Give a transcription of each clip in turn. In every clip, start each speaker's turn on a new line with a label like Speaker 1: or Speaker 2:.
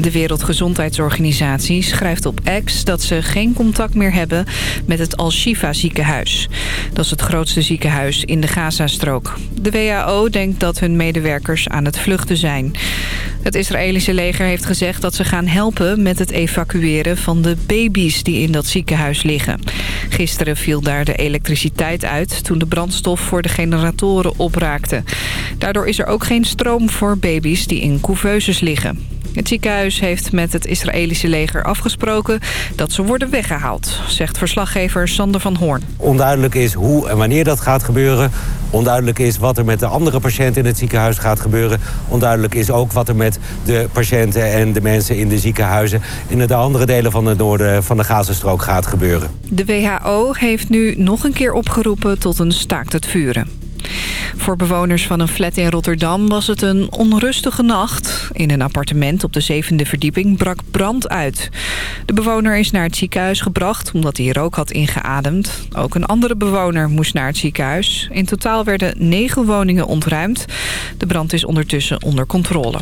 Speaker 1: De Wereldgezondheidsorganisatie schrijft op X dat ze geen contact meer hebben met het Al-Shifa ziekenhuis. Dat is het grootste ziekenhuis in de Gazastrook. De WHO denkt dat hun medewerkers aan het vluchten zijn. Het Israëlische leger heeft gezegd dat ze gaan helpen met het evacueren van de baby's die in dat ziekenhuis liggen. Gisteren viel daar de elektriciteit uit toen de brandstof voor de generatoren opraakte. Daardoor is er ook geen stroom voor baby's die in couveuses liggen. Het ziekenhuis heeft met het Israëlische leger afgesproken dat ze worden weggehaald, zegt verslaggever Sander van Hoorn.
Speaker 2: Onduidelijk is hoe en wanneer dat gaat gebeuren. Onduidelijk is wat er met de andere patiënten in het ziekenhuis gaat gebeuren. Onduidelijk is ook wat er met de patiënten en de mensen in de ziekenhuizen... in de andere delen van het noorden van de Gazastrook gaat gebeuren.
Speaker 1: De WHO heeft nu nog een keer opgeroepen tot een staakt het vuren. Voor bewoners van een flat in Rotterdam was het een onrustige nacht. In een appartement op de zevende verdieping brak brand uit. De bewoner is naar het ziekenhuis gebracht omdat hij rook had ingeademd. Ook een andere bewoner moest naar het ziekenhuis. In totaal werden negen woningen ontruimd. De brand is ondertussen onder controle.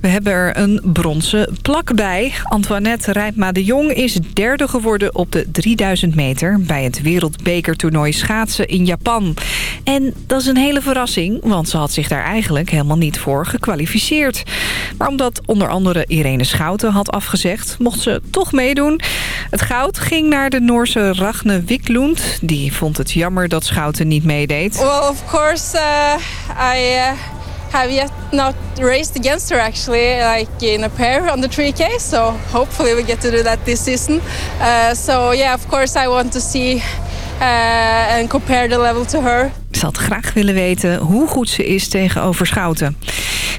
Speaker 1: We hebben er een bronzen plak bij. Antoinette Rijpma de Jong is derde geworden op de 3000 meter... bij het wereldbekertoernooi schaatsen in Japan. En dat is een hele verrassing, want ze had zich daar eigenlijk helemaal niet voor gekwalificeerd. Maar omdat onder andere Irene Schouten had afgezegd, mocht ze toch meedoen. Het goud ging naar de Noorse Ragne Wiklund. Die vond het jammer dat Schouten niet meedeed.
Speaker 3: Well, of course, uh, I... Uh have yet not raced against her actually like in a pair on the 3k so hopefully we get to do that this season uh, so yeah of course I want to see uh, and compare the level to her.
Speaker 1: Ze had graag willen weten hoe goed ze is tegenover Schouten.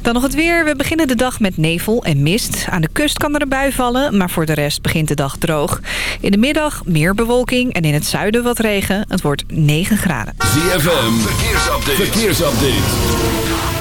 Speaker 1: Dan nog het weer. We beginnen de dag met nevel en mist. Aan de kust kan er een bui vallen, maar voor de rest begint de dag droog. In de middag meer bewolking en in het zuiden wat regen. Het wordt 9 graden.
Speaker 4: ZFM, verkeersupdate. verkeersupdate.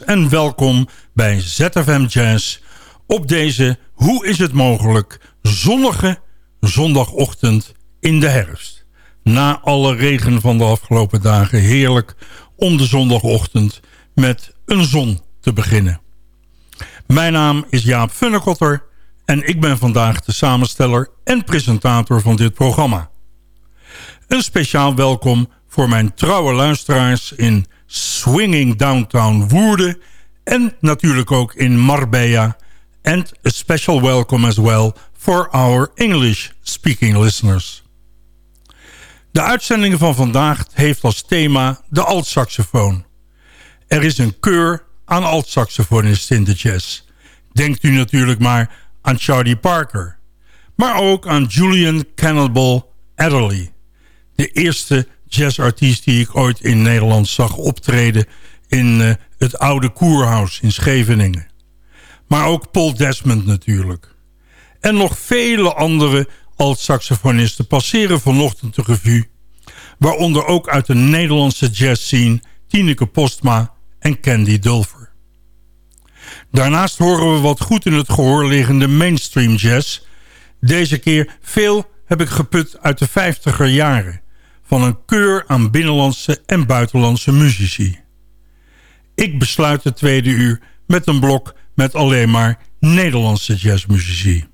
Speaker 5: en welkom bij ZFM Jazz op deze, hoe is het mogelijk, zonnige zondagochtend in de herfst. Na alle regen van de afgelopen dagen heerlijk om de zondagochtend met een zon te beginnen. Mijn naam is Jaap Funnekotter en ik ben vandaag de samensteller en presentator van dit programma. Een speciaal welkom voor mijn trouwe luisteraars in swinging downtown Woerden... en natuurlijk ook in Marbella. And a special welcome as well for our English-speaking listeners. De uitzending van vandaag heeft als thema de altsaxofoon. Er is een keur aan altsaxofonisten in de jazz. Denkt u natuurlijk maar aan Charlie Parker. Maar ook aan Julian Cannibal Adderley. De eerste jazzartiest die ik ooit in Nederland zag optreden... in uh, het oude Koerhuis in Scheveningen. Maar ook Paul Desmond natuurlijk. En nog vele andere alt-saxofonisten passeren vanochtend de revue... waaronder ook uit de Nederlandse jazzscene Tineke Postma en Candy Dulfer. Daarnaast horen we wat goed in het gehoor liggende mainstream jazz. Deze keer veel heb ik geput uit de 50er jaren van een keur aan binnenlandse en buitenlandse muzici. Ik besluit het tweede uur met een blok met alleen maar Nederlandse jazzmuzici.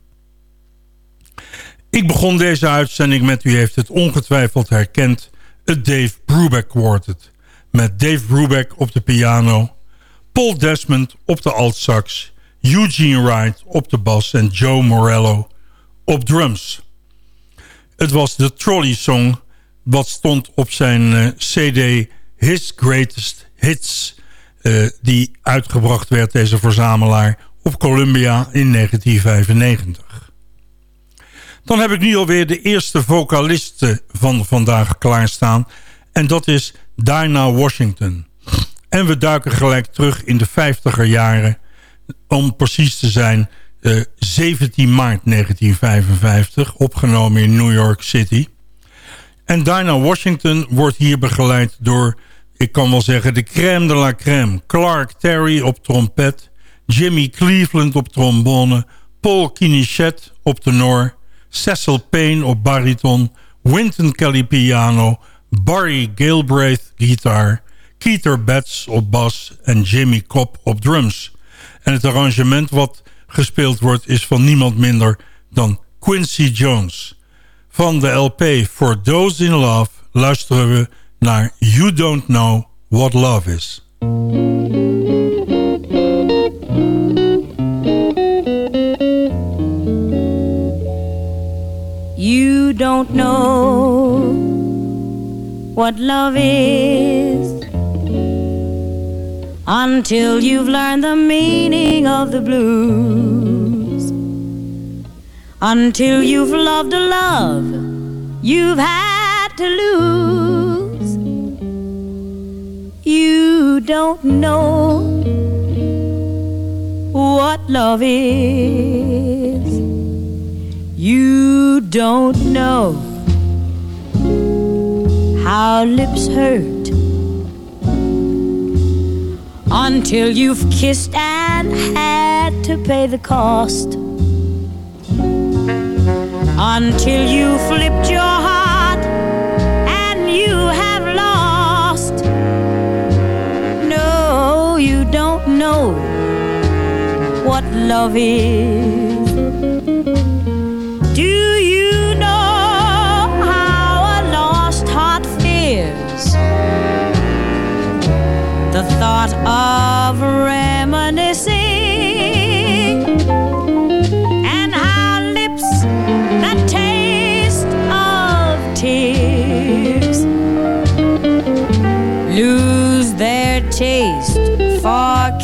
Speaker 5: Ik begon deze uitzending met, u heeft het ongetwijfeld herkend... het Dave Brubeck Quartet. Met Dave Brubeck op de piano... Paul Desmond op de altsax... Eugene Wright op de bas en Joe Morello op drums. Het was de trolley song wat stond op zijn uh, cd His Greatest Hits... Uh, die uitgebracht werd, deze verzamelaar, op Columbia in 1995. Dan heb ik nu alweer de eerste vocaliste van vandaag klaarstaan... en dat is Dinah Washington. En we duiken gelijk terug in de 50er jaren... om precies te zijn uh, 17 maart 1955, opgenomen in New York City... En Dinah Washington wordt hier begeleid door, ik kan wel zeggen, de crème de la crème. Clark Terry op trompet, Jimmy Cleveland op trombone, Paul Kinichet op tenor, Cecil Payne op bariton, Wynton Kelly piano, Barry Galbraith gitaar, Keeter Betts op bas en Jimmy Cobb op drums. En het arrangement wat gespeeld wordt is van niemand minder dan Quincy Jones... Van de LP For Those in Love luisteren we naar You Don't Know What Love Is.
Speaker 6: You don't know what love is Until you've learned the meaning of the blues until you've loved a love you've had to lose. You don't know what love is. You don't know how lips hurt until you've kissed and had to pay the cost until you flipped your heart and you have lost. No, you don't know what love is. Do you know how a lost heart feels? the thought of?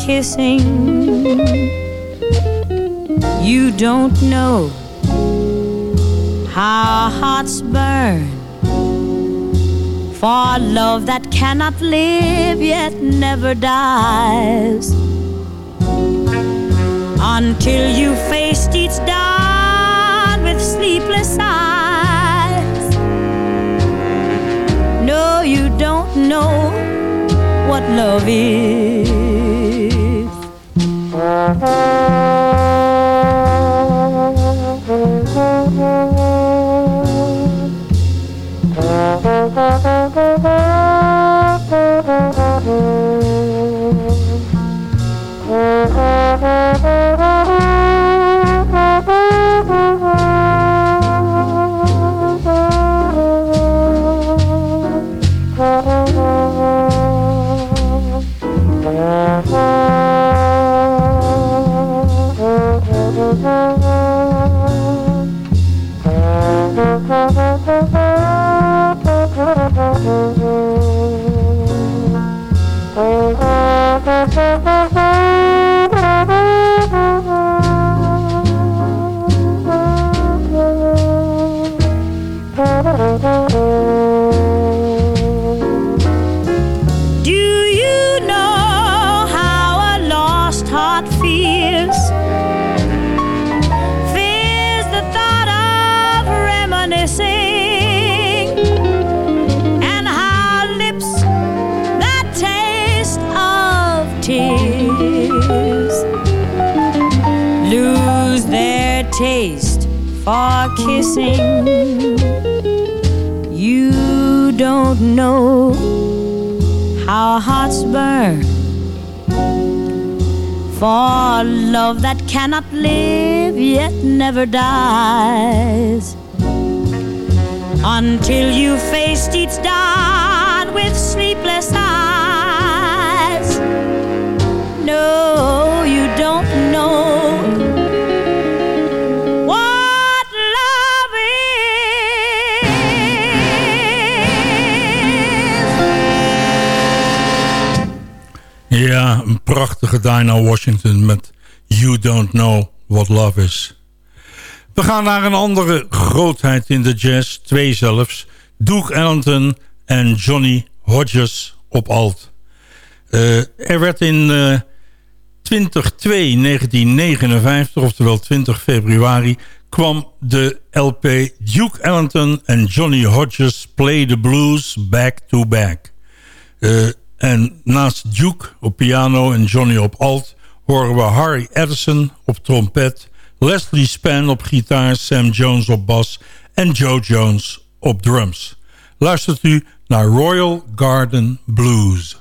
Speaker 6: Kissing. You don't know how hearts burn for love that cannot live yet never dies until you faced each dawn with sleepless eyes. No, you don't know what love
Speaker 5: is. Do Een prachtige Dinah Washington met You Don't Know What Love Is. We gaan naar een andere grootheid in de jazz, twee zelfs. Duke Ellington en Johnny Hodges op alt. Eh, er werd in eh 2002, 1959, oftewel 20 februari... kwam de LP Duke Ellington en Johnny Hodges Play the Blues Back to Back. Eh, en naast Duke op piano en Johnny op alt... horen we Harry Edison op trompet... Leslie Span op gitaar, Sam Jones op bas... en Joe Jones op drums. Luistert u naar Royal Garden Blues.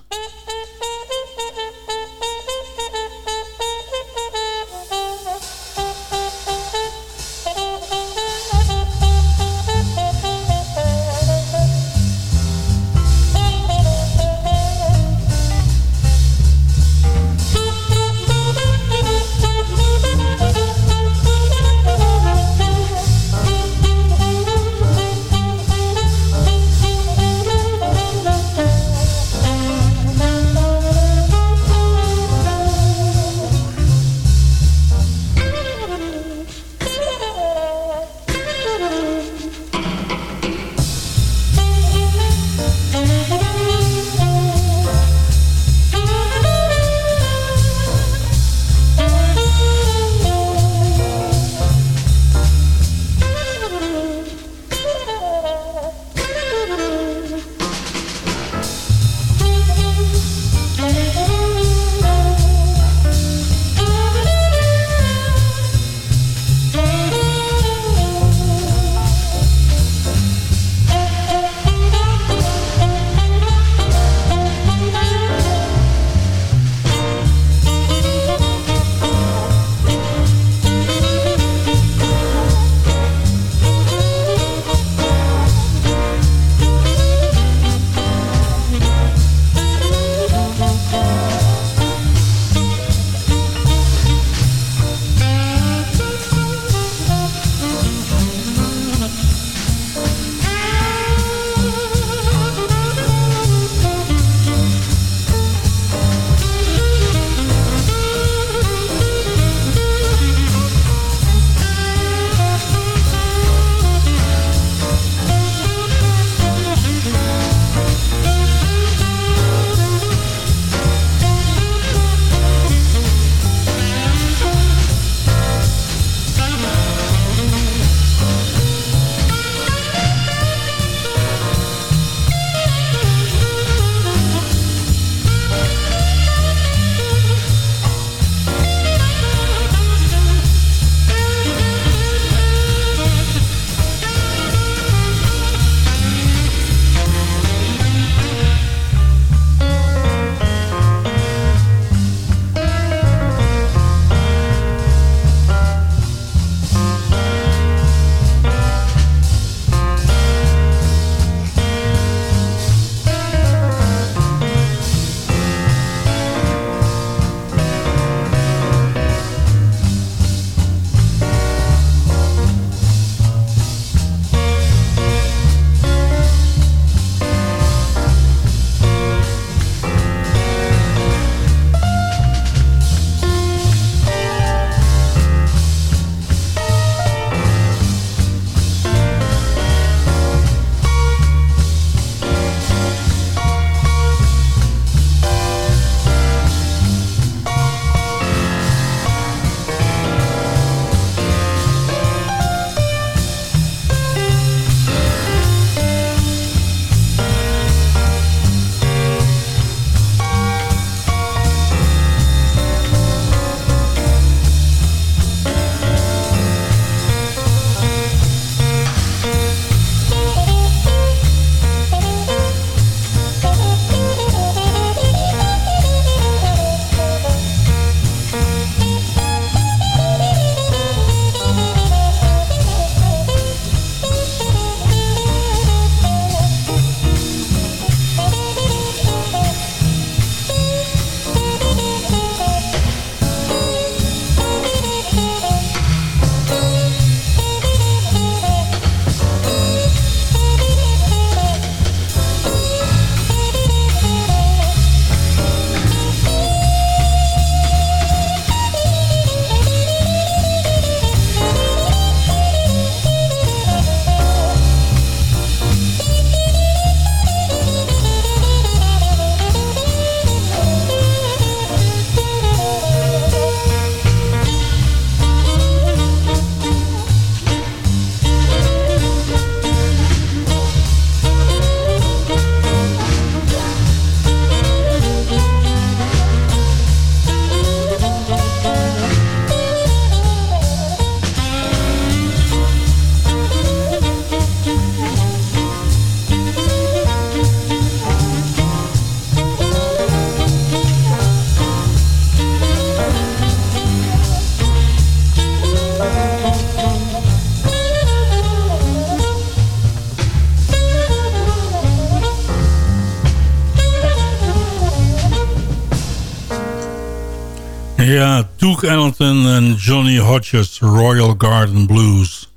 Speaker 5: Duke Ellington en Johnny Hodges, Royal Garden Blues.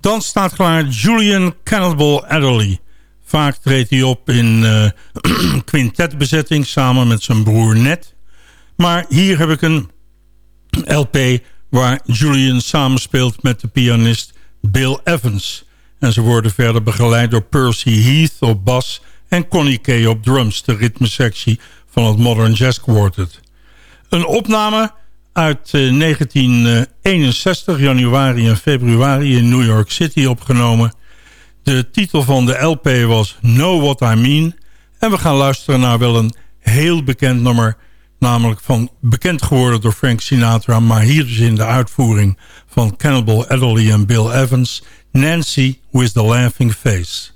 Speaker 5: Dan staat klaar Julian Cannibal Adderley. Vaak treedt hij op in uh, quintetbezetting samen met zijn broer Ned. Maar hier heb ik een LP waar Julian samenspeelt met de pianist Bill Evans. En ze worden verder begeleid door Percy Heath op bas en Connie Kay op drums, de ritmesectie van het Modern Jazz Quartet. Een opname uit 1961, eh, januari en februari in New York City opgenomen. De titel van de LP was Know What I Mean. En we gaan luisteren naar wel een heel bekend nummer. Namelijk van bekend geworden door Frank Sinatra. Maar hier dus in de uitvoering van Cannibal Adderley en Bill Evans. Nancy with the Laughing Face.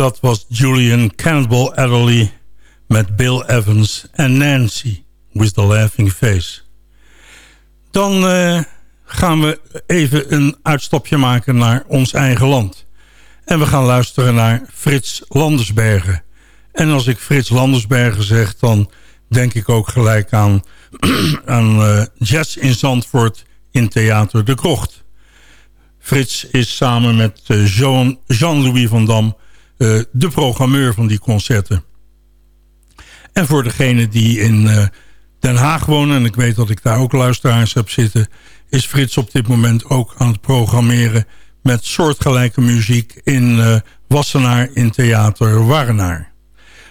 Speaker 5: Dat was Julian Campbell Adderley met Bill Evans en Nancy with the Laughing Face. Dan uh, gaan we even een uitstapje maken naar ons eigen land. En we gaan luisteren naar Frits Landersbergen. En als ik Frits Landersbergen zeg, dan denk ik ook gelijk aan, aan uh, jazz in Zandvoort in Theater de Krocht. Frits is samen met uh, Jean-Louis van Dam uh, de programmeur van die concerten. En voor degene die in Den Haag wonen... en ik weet dat ik daar ook luisteraars heb zitten... is Frits op dit moment ook aan het programmeren... met soortgelijke muziek in uh, Wassenaar in Theater Warrenaar.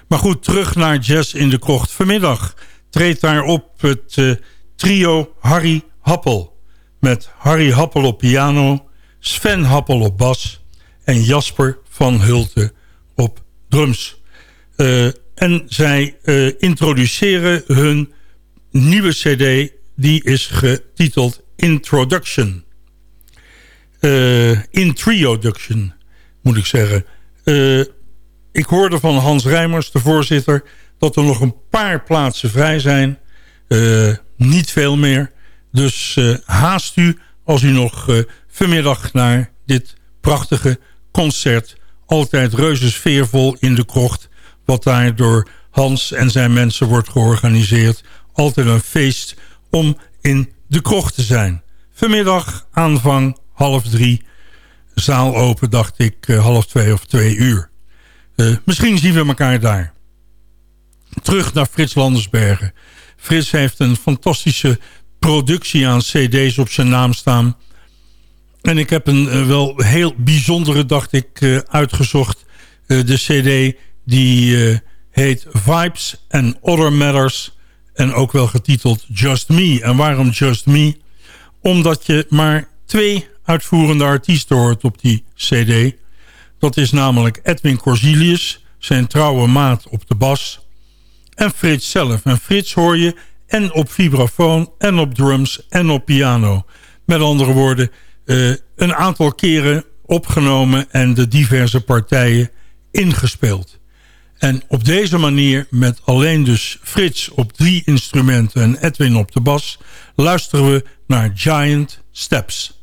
Speaker 5: Maar goed, terug naar Jazz in de Krocht. Vanmiddag treedt daar op het trio Harry Happel. Met Harry Happel op piano, Sven Happel op bas... en Jasper van Hulte op drums. Uh, en zij introduceren hun nieuwe cd die is getiteld Introduction. Uh, moet ik zeggen. Ik hoorde van Hans Rijmers, de voorzitter... dat er nog een paar plaatsen vrij zijn. Niet veel meer. Dus haast u als u nog vanmiddag naar dit prachtige concert... altijd reuze sfeervol in de krocht... wat daar door Hans en zijn mensen wordt georganiseerd altijd een feest om in de krocht te zijn. Vanmiddag aanvang half drie. Zaal open, dacht ik, uh, half twee of twee uur. Uh, misschien zien we elkaar daar. Terug naar Frits Landersbergen. Frits heeft een fantastische productie aan cd's op zijn naam staan. En ik heb een uh, wel heel bijzondere, dacht ik, uitgezocht. de cd die heet Vibes and Other Matters en ook wel getiteld Just Me. En waarom Just Me? Omdat je maar twee uitvoerende artiesten hoort op die cd. Dat is namelijk Edwin Corsilius, zijn trouwe maat op de bas... en Frits zelf. En Frits hoor je en op vibrafoon en op drums en op piano. Met andere woorden, uh, een aantal keren opgenomen... en de diverse partijen ingespeeld. En op deze manier, met alleen dus Frits op drie instrumenten en Edwin op de bas... luisteren we naar Giant Steps.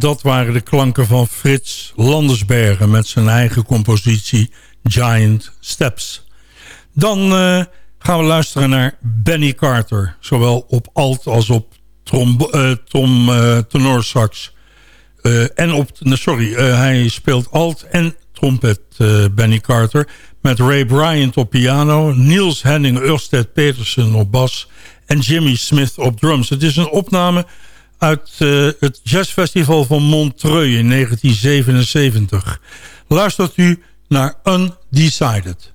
Speaker 5: Dat waren de klanken van Frits Landersbergen... met zijn eigen compositie Giant Steps. Dan uh, gaan we luisteren naar Benny Carter. Zowel op alt als op trom, uh, tom uh, tenorsax. en op, sorry, hij speelt alt en trompet Benny Carter... met Ray Bryant op piano... Niels Henning Ørsted Petersen op bas... en Jimmy Smith op drums. Het is een opname uit uh, het jazzfestival van Montreux in 1977. Luistert u naar Undecided.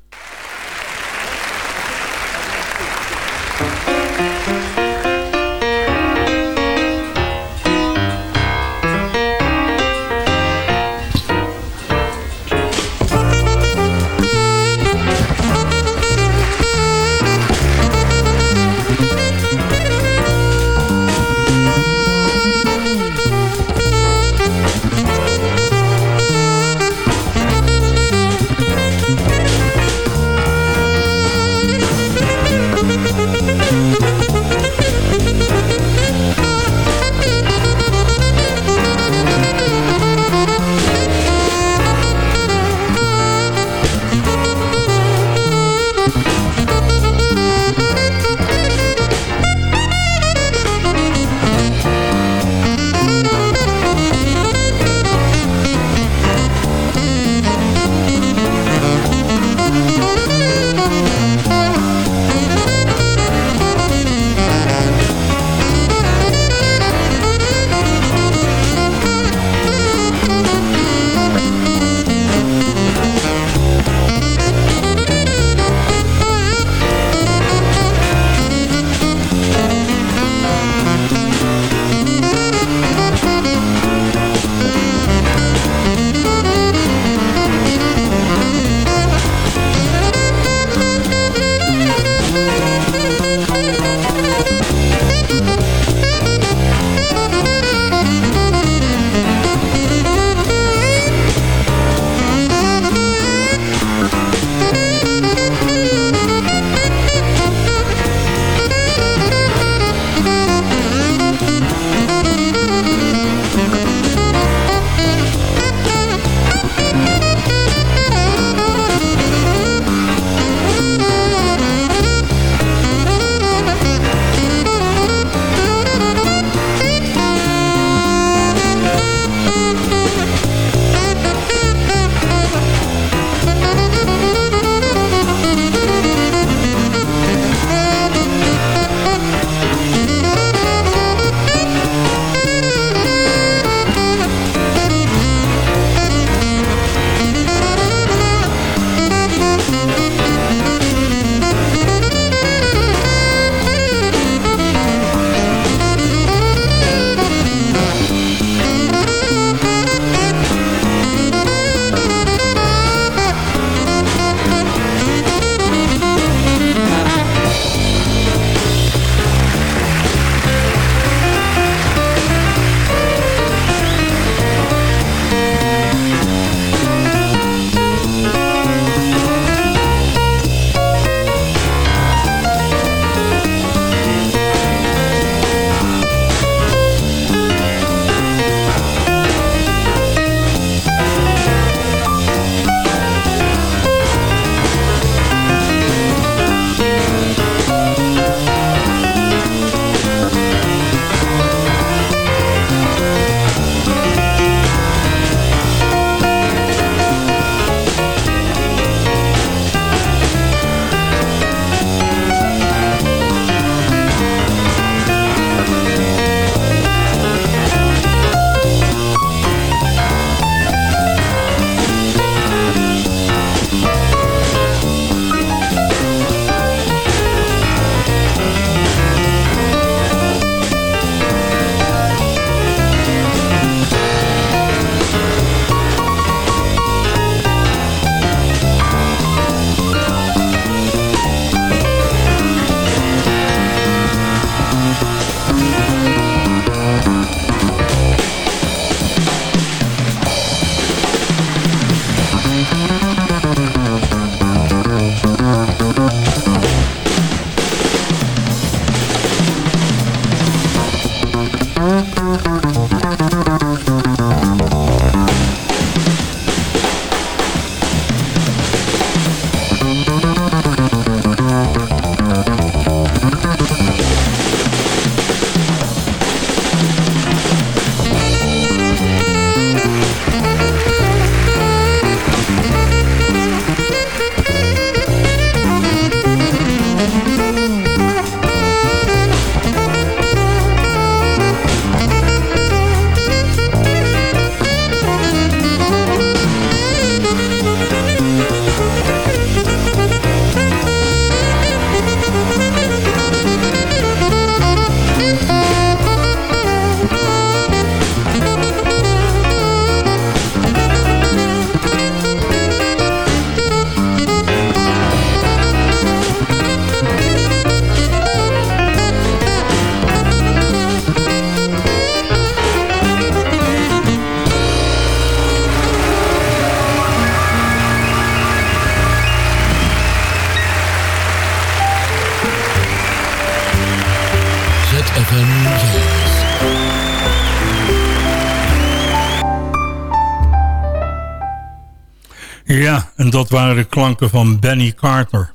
Speaker 5: En dat waren de klanken van Benny Carter.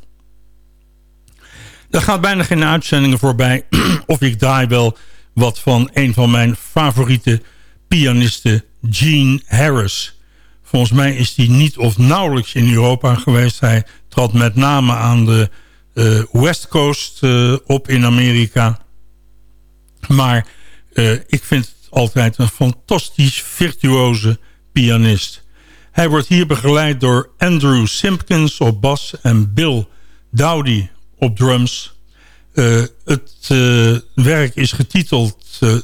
Speaker 5: Er gaat bijna geen uitzendingen voorbij of ik draai wel wat van een van mijn favoriete pianisten, Gene Harris. Volgens mij is hij niet of nauwelijks in Europa geweest. Hij trad met name aan de uh, West Coast uh, op in Amerika. Maar uh, ik vind het altijd een fantastisch virtuoze pianist. Hij wordt hier begeleid door Andrew Simpkins op bas en Bill Dowdy op drums. Uh, het uh, werk is getiteld uh,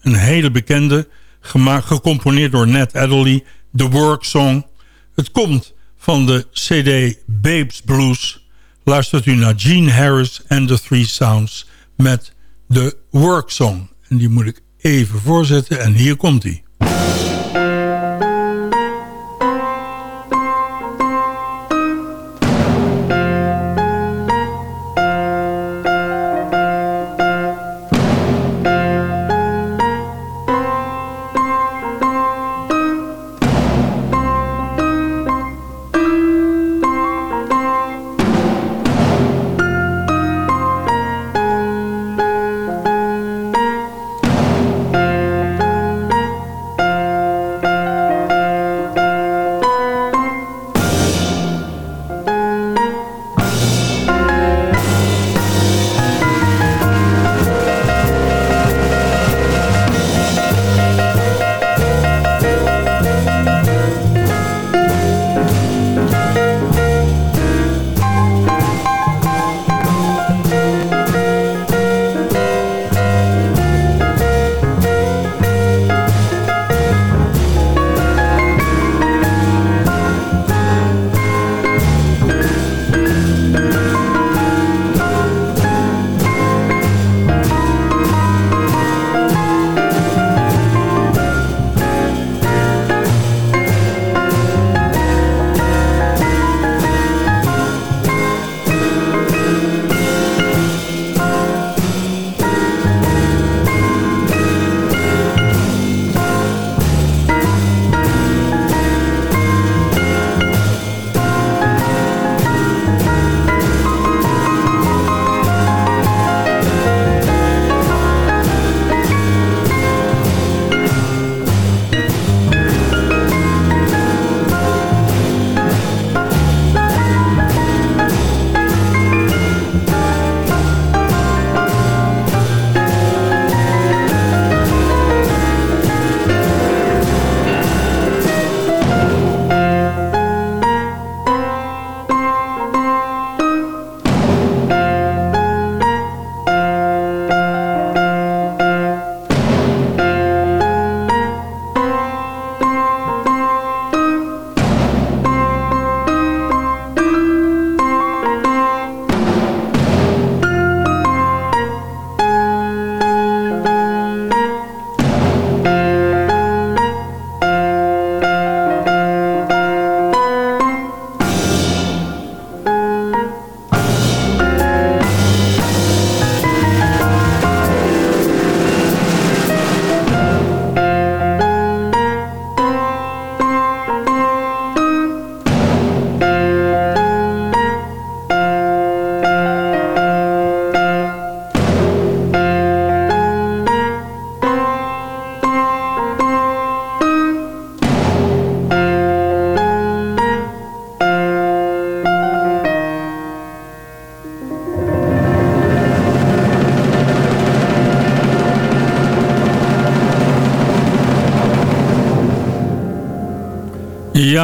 Speaker 5: een hele bekende, gecomponeerd door Ned Adderley, The Work Song. Het komt van de CD Babes Blues. Luistert u naar Gene Harris en The Three Sounds met The Work Song. En die moet ik even voorzetten en hier komt hij.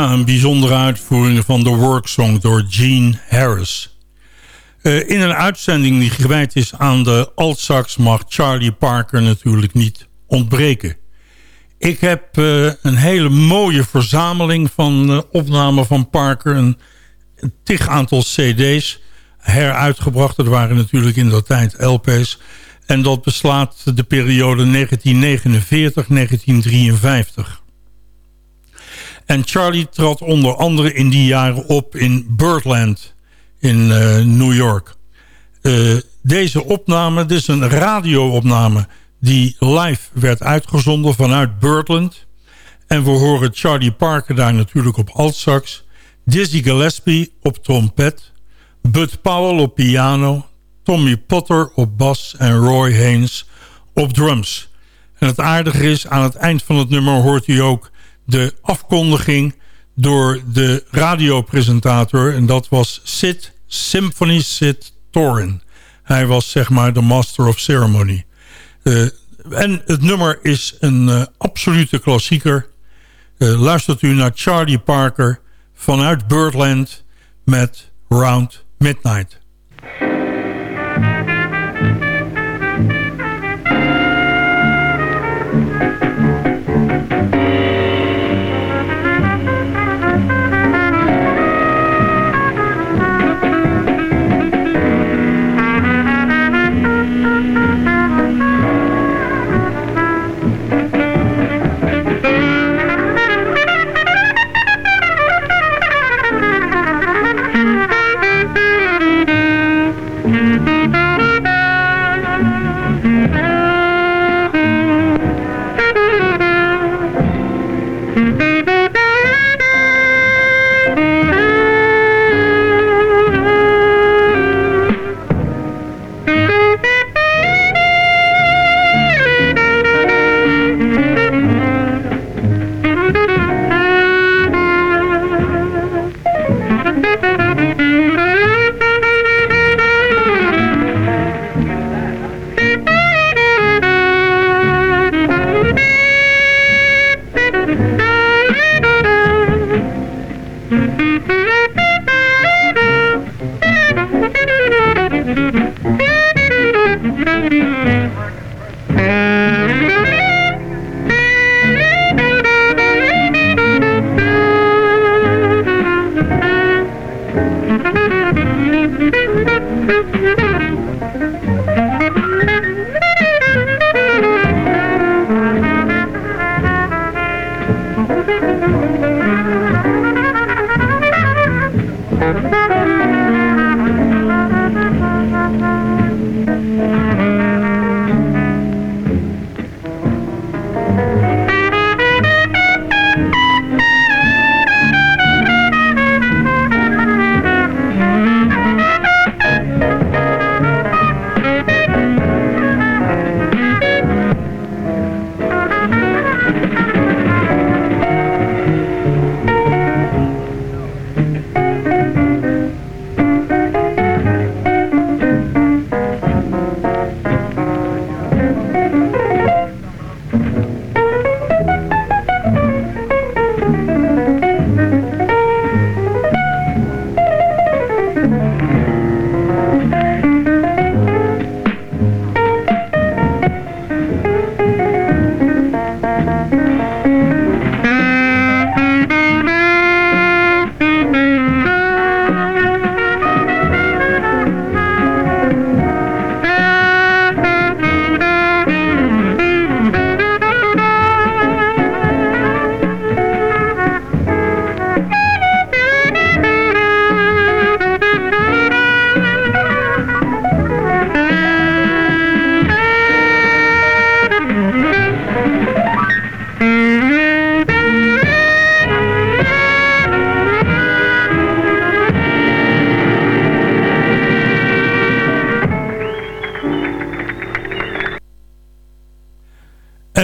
Speaker 5: Een bijzondere uitvoering van de Worksong door Gene Harris. Uh, in een uitzending die gewijd is aan de altsax mag Charlie Parker natuurlijk niet ontbreken. Ik heb uh, een hele mooie verzameling van uh, opnamen van Parker. Een, een tig aantal cd's heruitgebracht. Dat waren natuurlijk in dat tijd LP's. En dat beslaat de periode 1949-1953. En Charlie trad onder andere in die jaren op in Birdland in uh, New York. Uh, deze opname, dit is een radioopname die live werd uitgezonden vanuit Birdland. En we horen Charlie Parker daar natuurlijk op altsax. Dizzy Gillespie op trompet... Bud Powell op piano... Tommy Potter op bas en Roy Haynes op drums. En het aardige is, aan het eind van het nummer hoort u ook de afkondiging door de radiopresentator. En dat was Sid Symphony Sid Torin. Hij was zeg maar de master of ceremony. Uh, en het nummer is een uh, absolute klassieker. Uh, luistert u naar Charlie Parker vanuit Birdland met Round Midnight.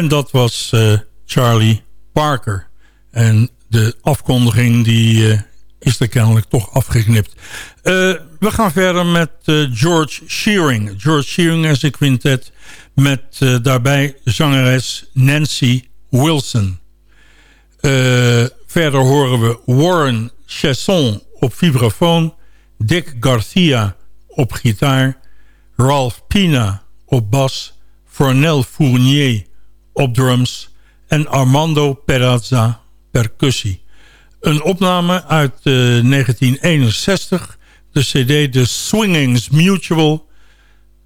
Speaker 5: Dat was uh, Charlie Parker. En de afkondiging die uh, is er kennelijk toch afgeknipt. Uh, we gaan verder met George Shearing. George Shearing en zijn quintet met daarbij zangeres Nancy Wilson. verder horen we Warren Chesson op vibrafoon... Dick Garcia op gitaar... Ralph Pina op bas... Fornel Fournier op drums en Armando Perazza percussie. Een opname uit uh, 1961, de cd The Swingings Mutual.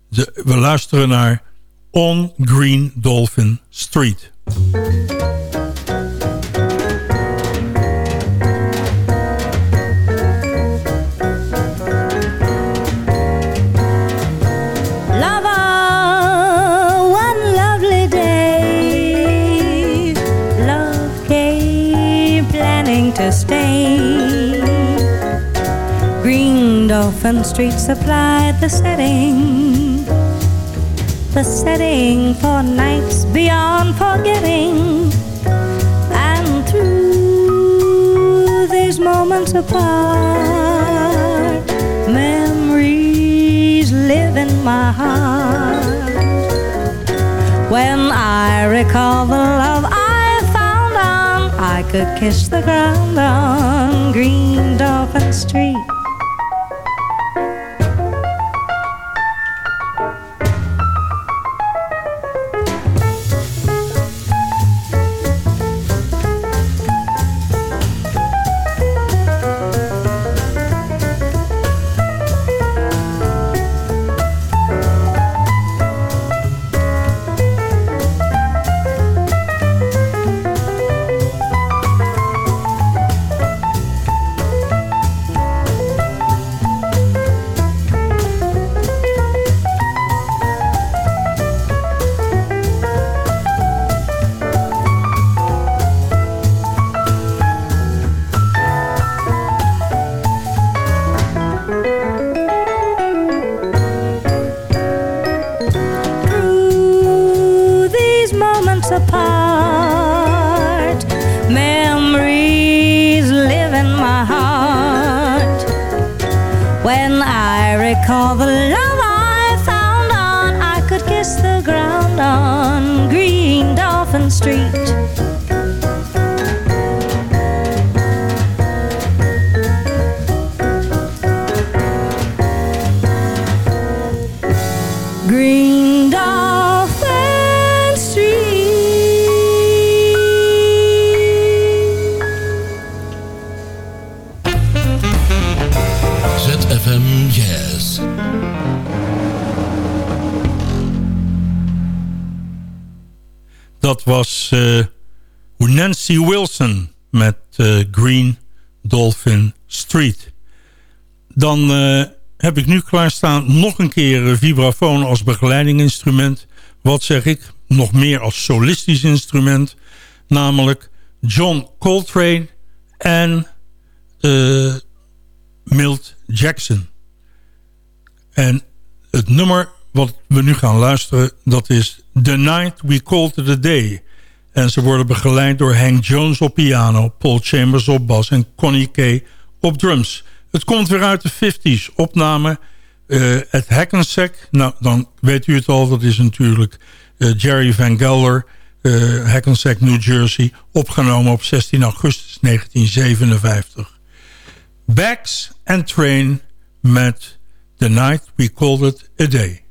Speaker 5: De, we luisteren naar On Green Dolphin Street.
Speaker 6: Dolphin Street supplied the setting. The setting for nights beyond forgetting. And through these moments apart, memories live in my heart. When I recall the love I found on, I could kiss the ground on Green Dolphin Street. Apart. Memories live in my heart. When I recall the love I found on, I could kiss the ground on Green Dolphin Street.
Speaker 5: Dat was eh, Nancy Wilson met eh, Green Dolphin Street. Dan eh, heb ik nu klaarstaan nog een keer vibrafoon als begeleidinginstrument. Wat zeg ik? Nog meer als solistisch instrument. Namelijk John Coltrane en Milt Jackson. En het nummer wat we nu gaan luisteren... dat is The Night We Called It A Day. En ze worden begeleid door Hank Jones op piano... Paul Chambers op bas en Connie Kay op drums. Het komt weer uit de 50s. Opname eh at Hackensack. Nou, dan weet u het al. Dat is natuurlijk eh, Jerry Van Gelder... eh, Hackensack, New Jersey. Opgenomen op 16 augustus 1957. Bags and Train met The Night We Called It A Day.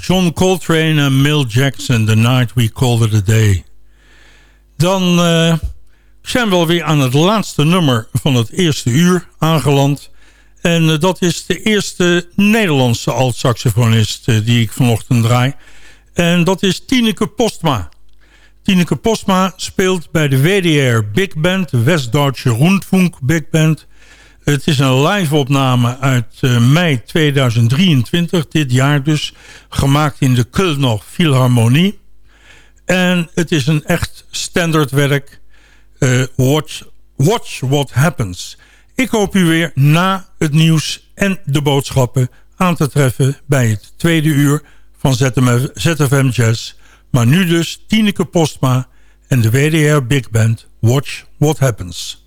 Speaker 5: John Coltrane en Mill Jackson, The Night We Called It A Day. Dan uh, zijn we alweer aan het laatste nummer van het eerste uur aangeland. En uh, dat is de eerste Nederlandse alt-saxofonist uh, die ik vanochtend draai. En dat is Tineke Postma. Tineke Postma speelt bij de WDR Big Band, de West-Duitse Rundfunk Big Band... Het is een live-opname uit uh, mei 2023, dit jaar dus, gemaakt in de Kölner Philharmonie. En het is een echt standaardwerk, uh, watch, watch What Happens. Ik hoop u weer na het nieuws en de boodschappen aan te treffen bij het tweede uur van ZFM, ZFM Jazz. Maar nu dus Tineke Postma en de WDR Big Band Watch What Happens.